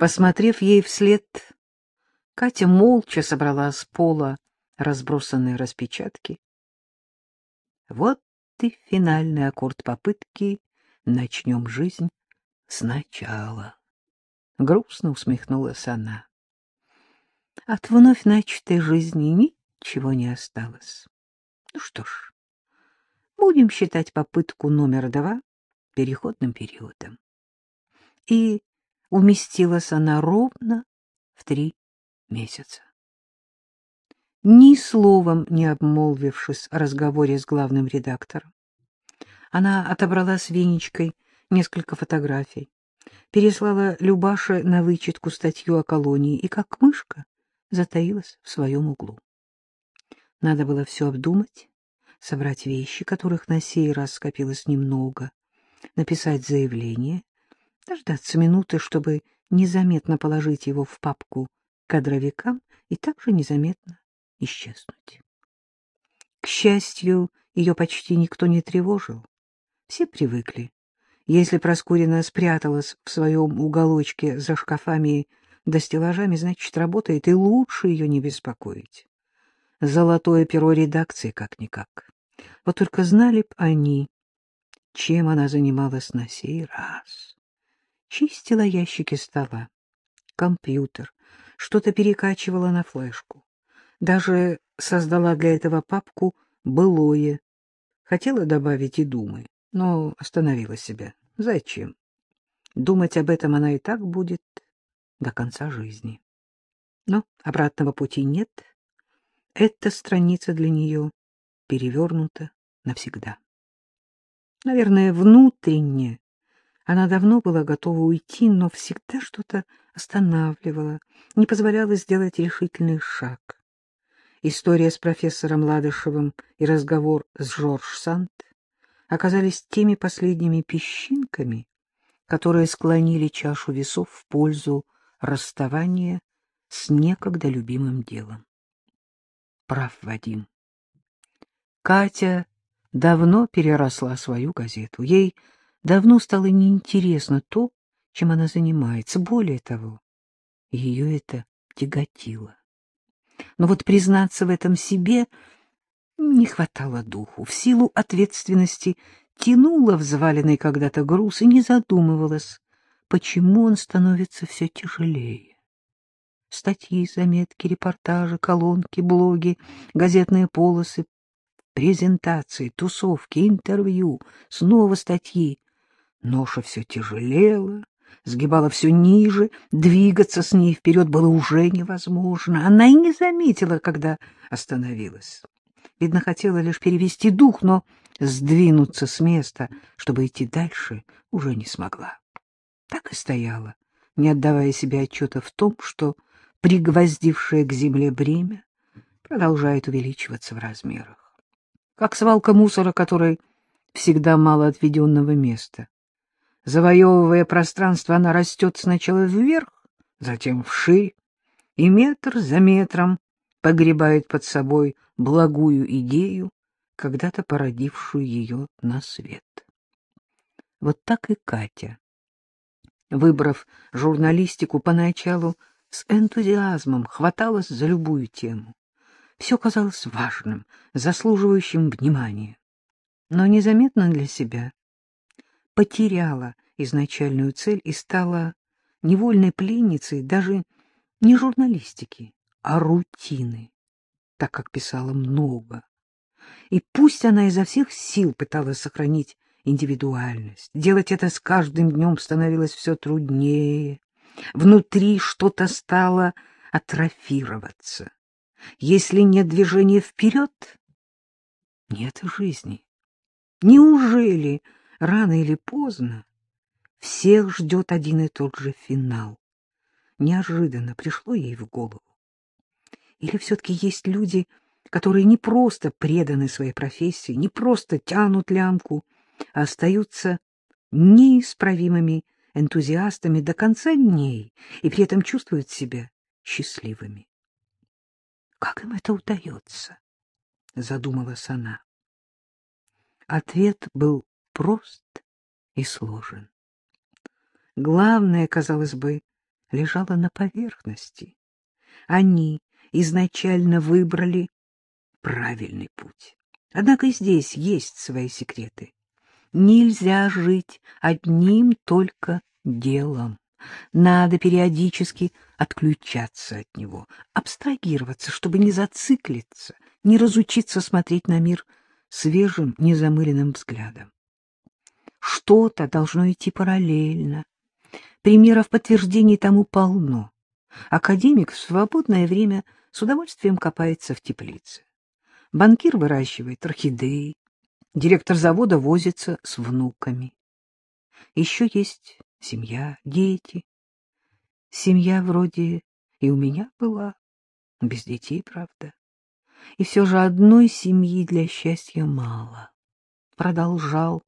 Посмотрев ей вслед, Катя молча собрала с пола разбросанные распечатки. Вот и финальный аккорд попытки «Начнем жизнь сначала». Грустно усмехнулась она. От вновь начатой жизни ничего не осталось. Ну что ж, будем считать попытку номер два переходным периодом. И уместилась она ровно в три месяца. Ни словом не обмолвившись о разговоре с главным редактором, она отобрала с Венечкой несколько фотографий, переслала Любаше на вычетку статью о колонии и, как мышка, затаилась в своем углу. Надо было все обдумать, собрать вещи, которых на сей раз скопилось немного, написать заявление, дождаться минуты, чтобы незаметно положить его в папку кадровикам и также незаметно исчезнуть. К счастью, ее почти никто не тревожил. Все привыкли. Если Проскурина спряталась в своем уголочке за шкафами да стеллажами, значит, работает, и лучше ее не беспокоить. Золотое перо редакции как-никак. Вот только знали б они, чем она занималась на сей раз. Чистила ящики стола, компьютер, что-то перекачивала на флешку. Даже создала для этого папку «Былое». Хотела добавить и думы, но остановила себя. Зачем? Думать об этом она и так будет до конца жизни. Но обратного пути нет. Эта страница для нее перевернута навсегда. Наверное, внутренне она давно была готова уйти, но всегда что-то останавливало, не позволяло сделать решительный шаг. История с профессором Ладышевым и разговор с Жорж Сант оказались теми последними песчинками, которые склонили чашу весов в пользу расставания с некогда любимым делом. Прав Вадим. Катя давно переросла свою газету. Ей давно стало неинтересно то, чем она занимается. Более того, ее это тяготило. Но вот признаться в этом себе не хватало духу. В силу ответственности тянула взваленный когда-то груз и не задумывалась, почему он становится все тяжелее. Статьи, заметки, репортажи, колонки, блоги, газетные полосы, презентации, тусовки, интервью, снова статьи. Ноша все тяжелела, сгибала все ниже, двигаться с ней вперед было уже невозможно. Она и не заметила, когда остановилась. Видно, хотела лишь перевести дух, но сдвинуться с места, чтобы идти дальше, уже не смогла. Так и стояла, не отдавая себе отчета в том, что пригвоздившее к земле бремя продолжает увеличиваться в размерах. Как свалка мусора, которой всегда мало отведенного места. Завоевывая пространство, она растет сначала вверх, затем вширь, и метр за метром погребает под собой благую идею, когда-то породившую ее на свет. Вот так и Катя, выбрав журналистику поначалу, с энтузиазмом хваталась за любую тему. Все казалось важным, заслуживающим внимания. Но незаметно для себя потеряла изначальную цель и стала невольной пленницей даже не журналистики, а рутины, так как писала много. И пусть она изо всех сил пыталась сохранить индивидуальность, делать это с каждым днем становилось все труднее. Внутри что-то стало атрофироваться. Если нет движения вперед, нет жизни. Неужели рано или поздно всех ждет один и тот же финал? Неожиданно пришло ей в голову. Или все-таки есть люди, которые не просто преданы своей профессии, не просто тянут лямку, а остаются неисправимыми энтузиастами до конца дней и при этом чувствуют себя счастливыми. Как им это удается? Задумалась она. Ответ был прост и сложен. Главное, казалось бы, лежала на поверхности. Они изначально выбрали правильный путь. Однако и здесь есть свои секреты. Нельзя жить одним только делом. Надо периодически отключаться от него, абстрагироваться, чтобы не зациклиться, не разучиться смотреть на мир свежим, незамыленным взглядом. Что-то должно идти параллельно. Примеров подтверждений тому полно. Академик в свободное время с удовольствием копается в теплице. Банкир выращивает орхидеи, директор завода возится с внуками. Еще есть семья, дети. Семья вроде и у меня была, без детей, правда. И все же одной семьи для счастья мало. Продолжал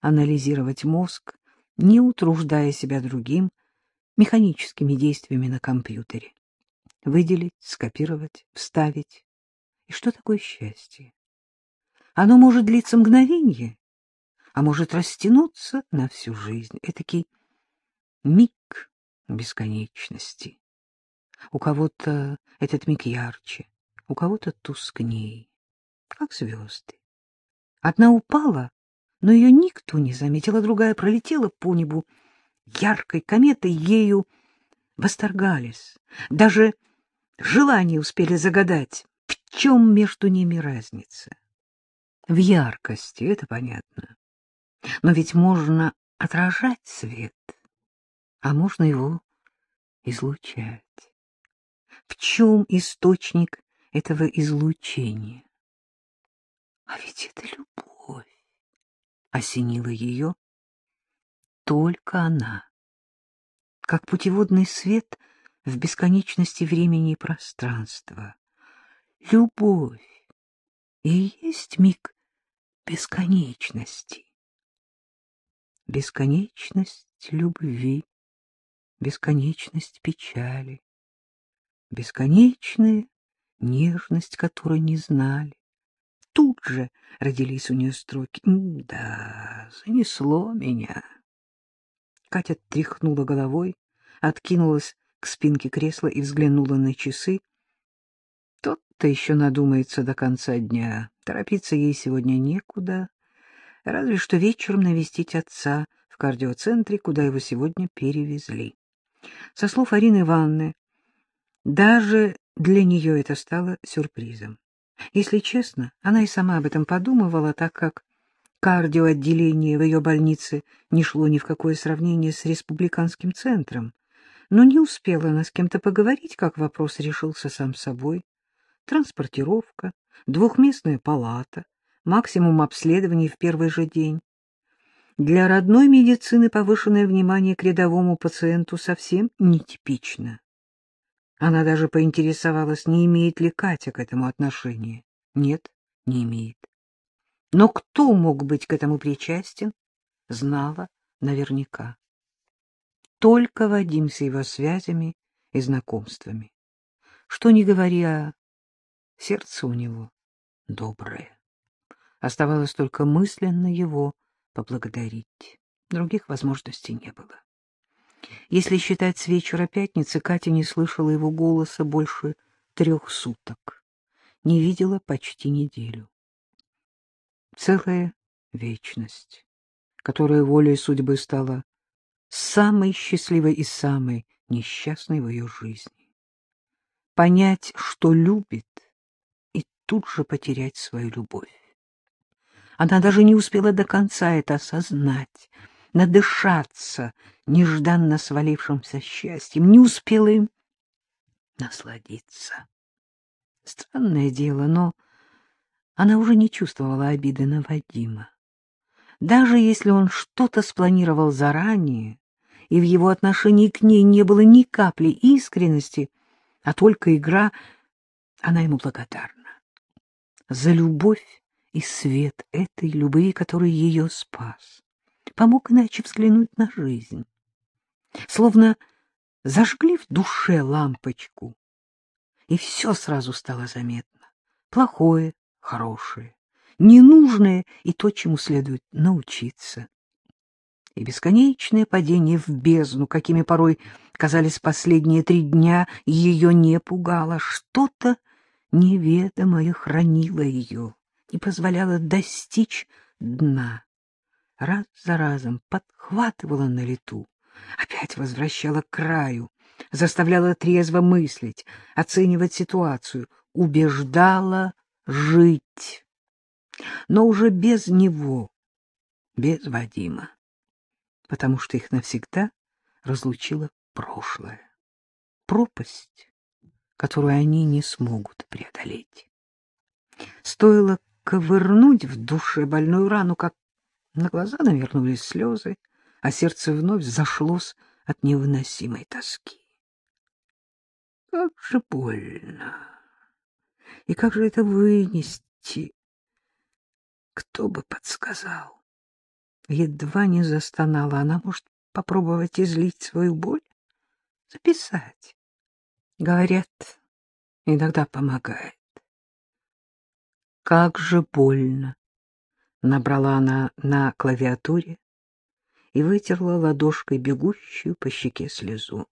анализировать мозг, не утруждая себя другим механическими действиями на компьютере. Выделить, скопировать, вставить. И что такое счастье? Оно может длиться мгновенье, а может растянуться на всю жизнь. Этакий миг бесконечности. У кого-то этот миг ярче, у кого-то тускней, как звезды. Одна упала, но ее никто не заметил, а другая пролетела по небу яркой кометой, ею восторгались. Даже желание успели загадать, в чем между ними разница. В яркости, это понятно. Но ведь можно отражать свет, а можно его излучать. В чем источник этого излучения? А ведь это любовь осенила ее. Только она, как путеводный свет в бесконечности времени и пространства. Любовь и есть миг бесконечности. Бесконечность любви, бесконечность печали, бесконечная нежность, которой не знали тут же родились у нее строки. Да, занесло меня. Катя тряхнула головой, откинулась к спинке кресла и взглянула на часы. Тот-то еще надумается до конца дня. Торопиться ей сегодня некуда. Разве что вечером навестить отца в кардиоцентре, куда его сегодня перевезли. Со слов Арины Ивановны, даже для нее это стало сюрпризом. Если честно, она и сама об этом подумывала, так как кардиоотделение в ее больнице не шло ни в какое сравнение с республиканским центром. Но не успела она с кем-то поговорить, как вопрос решился сам собой. Транспортировка, двухместная палата, максимум обследований в первый же день. Для родной медицины повышенное внимание к рядовому пациенту совсем нетипично. Она даже поинтересовалась, не имеет ли Катя к этому отношения. Нет, не имеет. Но кто мог быть к этому причастен, знала наверняка. Только Вадим с его связями и знакомствами. Что ни говори, а сердце у него доброе. Оставалось только мысленно его поблагодарить. Других возможностей не было. Если считать с вечера пятницы, Катя не слышала его голоса больше трех суток. Не видела почти неделю. Целая вечность, которая волей судьбы стала самой счастливой и самой несчастной в ее жизни. Понять, что любит, и тут же потерять свою любовь. Она даже не успела до конца это осознать — надышаться нежданно свалившимся счастьем, не успела им насладиться. Странное дело, но она уже не чувствовала обиды на Вадима. Даже если он что-то спланировал заранее, и в его отношении к ней не было ни капли искренности, а только игра, она ему благодарна. За любовь и свет этой любви, который ее спас помог иначе взглянуть на жизнь. Словно зажгли в душе лампочку, и все сразу стало заметно. Плохое, хорошее, ненужное и то, чему следует научиться. и бесконечное падение в бездну, какими порой казались последние три дня, ее не пугало. Что-то неведомое хранило ее, не позволяло достичь дна. Раз за разом подхватывала на лету, опять возвращала к краю, заставляла трезво мыслить, оценивать ситуацию, убеждала жить. Но уже без него, без Вадима потому что их навсегда разлучило прошлое. Пропасть, которую они не смогут преодолеть. Стоило ковырнуть в душе больную рану, как на глаза навернулись слезы, а сердце вновь зашлось от невыносимой тоски. Как же больно! И как же это вынести? Кто бы подсказал? едва не застонала. Она может попробовать излить свою боль? Записать. Говорят, иногда помогает. Как же больно! Набрала она на клавиатуре и вытерла ладошкой бегущую по щеке слезу.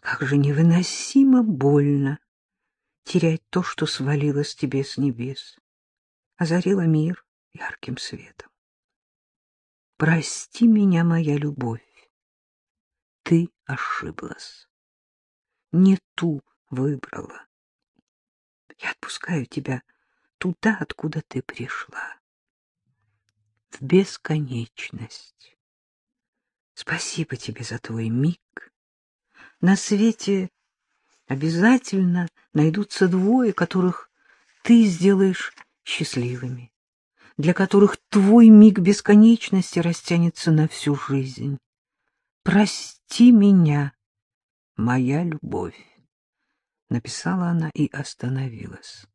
Как же невыносимо больно терять то, что свалилось тебе с небес, озарило мир ярким светом. Прости меня, моя любовь. Ты ошиблась. Не ту выбрала. Я отпускаю тебя туда, откуда ты пришла. В бесконечность. Спасибо тебе за твой миг. На свете обязательно найдутся двое, которых ты сделаешь счастливыми для которых твой миг бесконечности растянется на всю жизнь. Прости меня, моя любовь, — написала она и остановилась.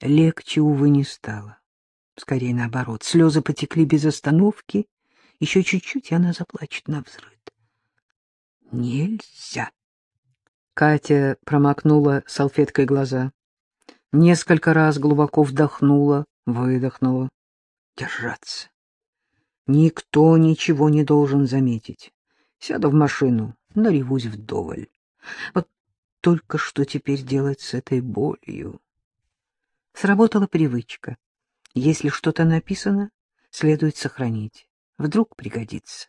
Легче, увы, не стало. Скорее наоборот, слезы потекли без остановки. Еще чуть-чуть, и она заплачет на взрыв. Нельзя. Катя промокнула салфеткой глаза. Несколько раз глубоко вдохнула, Выдохнула. Держаться. Никто ничего не должен заметить. Сяду в машину, наревусь вдоволь. Вот только что теперь делать с этой болью? Сработала привычка. Если что-то написано, следует сохранить. Вдруг пригодится.